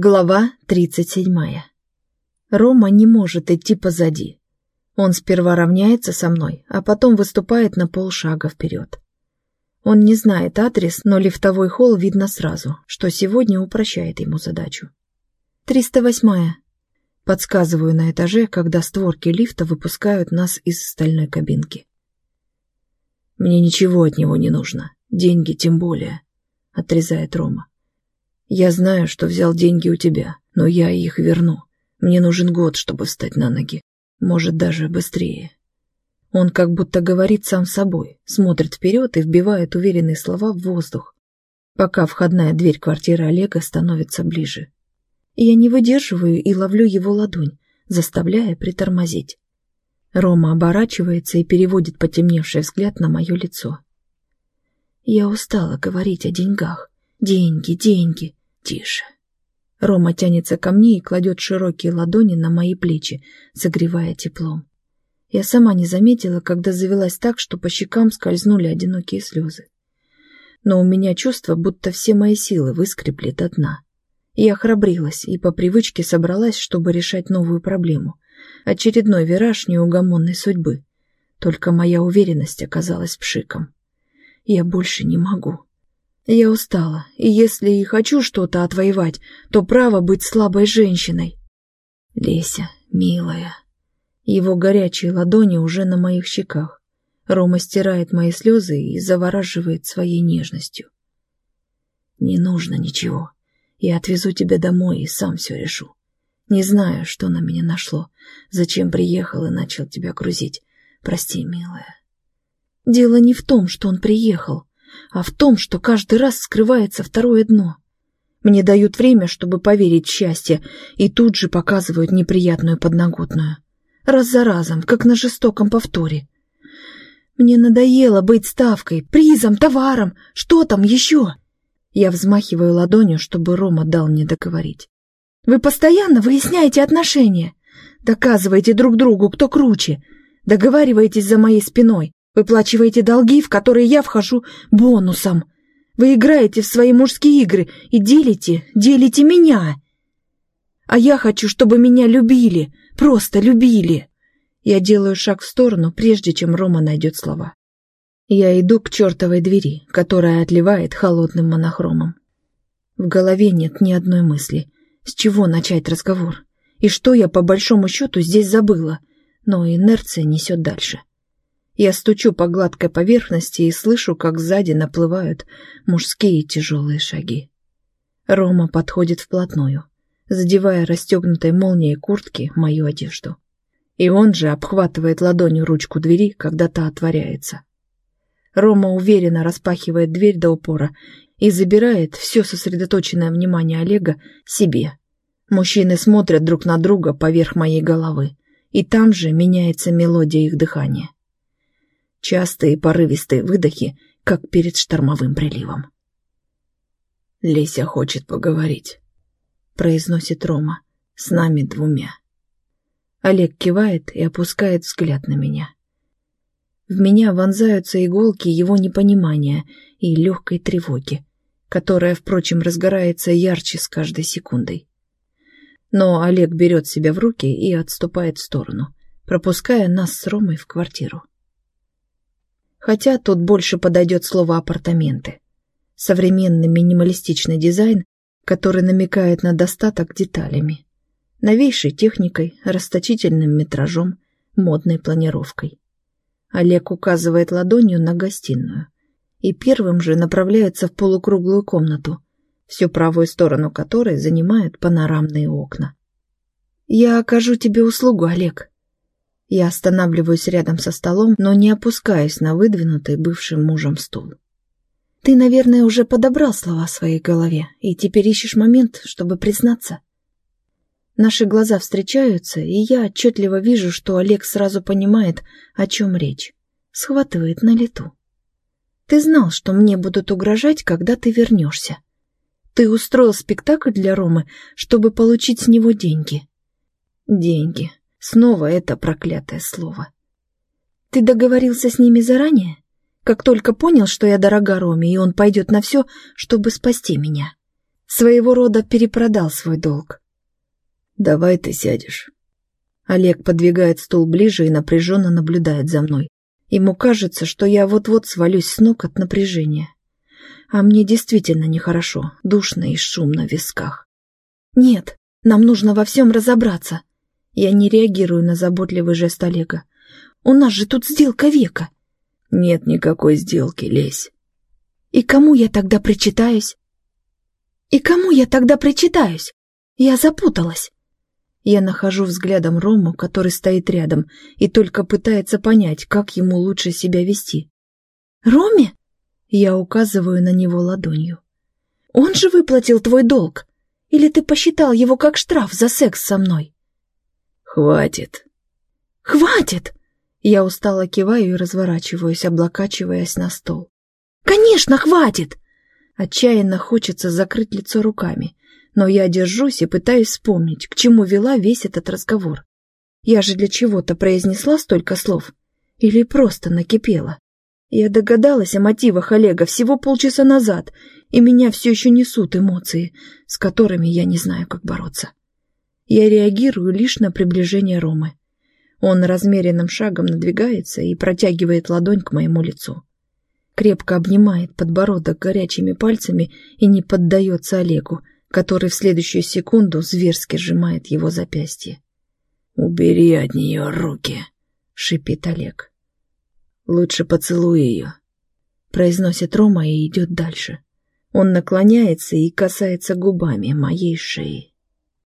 Глава 37. Рома не может идти позади. Он сперва равняется со мной, а потом выступает на полшага вперед. Он не знает адрес, но лифтовой холл видно сразу, что сегодня упрощает ему задачу. 308. Подсказываю на этаже, когда створки лифта выпускают нас из стальной кабинки. «Мне ничего от него не нужно, деньги тем более», — отрезает Рома. Я знаю, что взял деньги у тебя, но я их верну. Мне нужен год, чтобы встать на ноги. Может, даже быстрее. Он как будто говорит сам собой, смотрит вперед и вбивает уверенные слова в воздух, пока входная дверь квартиры Олега становится ближе. Я не выдерживаю и ловлю его ладонь, заставляя притормозить. Рома оборачивается и переводит потемневший взгляд на мое лицо. Я устала говорить о деньгах. Деньги, деньги. Тише. Рома тянется ко мне и кладет широкие ладони на мои плечи, согревая теплом. Я сама не заметила, когда завелась так, что по щекам скользнули одинокие слезы. Но у меня чувство, будто все мои силы выскребли до дна. Я храбрилась и по привычке собралась, чтобы решать новую проблему. Очередной вираж неугомонной судьбы. Только моя уверенность оказалась пшиком. Я больше не могу. Я устала, и если и хочу что-то отвоевать, то право быть слабой женщиной. Леся, милая. Его горячие ладони уже на моих щеках. Рома стирает мои слезы и завораживает своей нежностью. Не нужно ничего. Я отвезу тебя домой и сам все решу. Не знаю, что на меня нашло, зачем приехал и начал тебя грузить. Прости, милая. Дело не в том, что он приехал а в том, что каждый раз скрывается второе дно. Мне дают время, чтобы поверить в счастье, и тут же показывают неприятную подноготную. Раз за разом, как на жестоком повторе. Мне надоело быть ставкой, призом, товаром. Что там еще? Я взмахиваю ладонью, чтобы Рома дал мне договорить. Вы постоянно выясняете отношения. Доказываете друг другу, кто круче. Договариваетесь за моей спиной. Выплачиваете долги, в которые я вхожу бонусом. Вы играете в свои мужские игры и делите, делите меня. А я хочу, чтобы меня любили, просто любили. Я делаю шаг в сторону, прежде чем Рома найдет слова. Я иду к чертовой двери, которая отливает холодным монохромом. В голове нет ни одной мысли. С чего начать разговор? И что я по большому счету здесь забыла? Но инерция несет дальше. Я стучу по гладкой поверхности и слышу, как сзади наплывают мужские тяжелые шаги. Рома подходит вплотную, задевая расстегнутой молнией куртки мою одежду. И он же обхватывает ладонью ручку двери, когда та отворяется. Рома уверенно распахивает дверь до упора и забирает все сосредоточенное внимание Олега себе. Мужчины смотрят друг на друга поверх моей головы, и там же меняется мелодия их дыхания. Частые порывистые выдохи, как перед штормовым приливом. «Леся хочет поговорить», — произносит Рома, — «с нами двумя». Олег кивает и опускает взгляд на меня. В меня вонзаются иголки его непонимания и легкой тревоги, которая, впрочем, разгорается ярче с каждой секундой. Но Олег берет себя в руки и отступает в сторону, пропуская нас с Ромой в квартиру хотя тут больше подойдет слово «апартаменты». Современный минималистичный дизайн, который намекает на достаток деталями. Новейшей техникой, расточительным метражом, модной планировкой. Олег указывает ладонью на гостиную и первым же направляется в полукруглую комнату, всю правую сторону которой занимают панорамные окна. «Я окажу тебе услугу, Олег», я останавливаюсь рядом со столом, но не опускаюсь на выдвинутый бывшим мужем стул. Ты, наверное, уже подобрал слова в своей голове и теперь ищешь момент, чтобы признаться. Наши глаза встречаются, и я отчетливо вижу, что Олег сразу понимает, о чем речь. Схватывает на лету. Ты знал, что мне будут угрожать, когда ты вернешься. Ты устроил спектакль для Ромы, чтобы получить с него деньги. Деньги. Снова это проклятое слово. Ты договорился с ними заранее? Как только понял, что я дорога Роме, и он пойдет на все, чтобы спасти меня. Своего рода перепродал свой долг. «Давай ты сядешь». Олег подвигает стул ближе и напряженно наблюдает за мной. Ему кажется, что я вот-вот свалюсь с ног от напряжения. А мне действительно нехорошо, душно и шумно в висках. «Нет, нам нужно во всем разобраться». Я не реагирую на заботливый жест Олега. «У нас же тут сделка века». «Нет никакой сделки, лезь». «И кому я тогда причитаюсь?» «И кому я тогда причитаюсь? Я запуталась». Я нахожу взглядом Рому, который стоит рядом, и только пытается понять, как ему лучше себя вести. «Роме?» Я указываю на него ладонью. «Он же выплатил твой долг. Или ты посчитал его как штраф за секс со мной?» «Хватит». «Хватит!» Я устало киваю и разворачиваюсь, облокачиваясь на стол. «Конечно, хватит!» Отчаянно хочется закрыть лицо руками, но я держусь и пытаюсь вспомнить, к чему вела весь этот разговор. Я же для чего-то произнесла столько слов? Или просто накипела? Я догадалась о мотивах Олега всего полчаса назад, и меня все еще несут эмоции, с которыми я не знаю, как бороться. Я реагирую лишь на приближение Ромы. Он размеренным шагом надвигается и протягивает ладонь к моему лицу. Крепко обнимает подбородок горячими пальцами и не поддается Олегу, который в следующую секунду зверски сжимает его запястье. «Убери от нее руки», — шипит Олег. «Лучше поцелуй ее», — произносит Рома и идет дальше. Он наклоняется и касается губами моей шеи.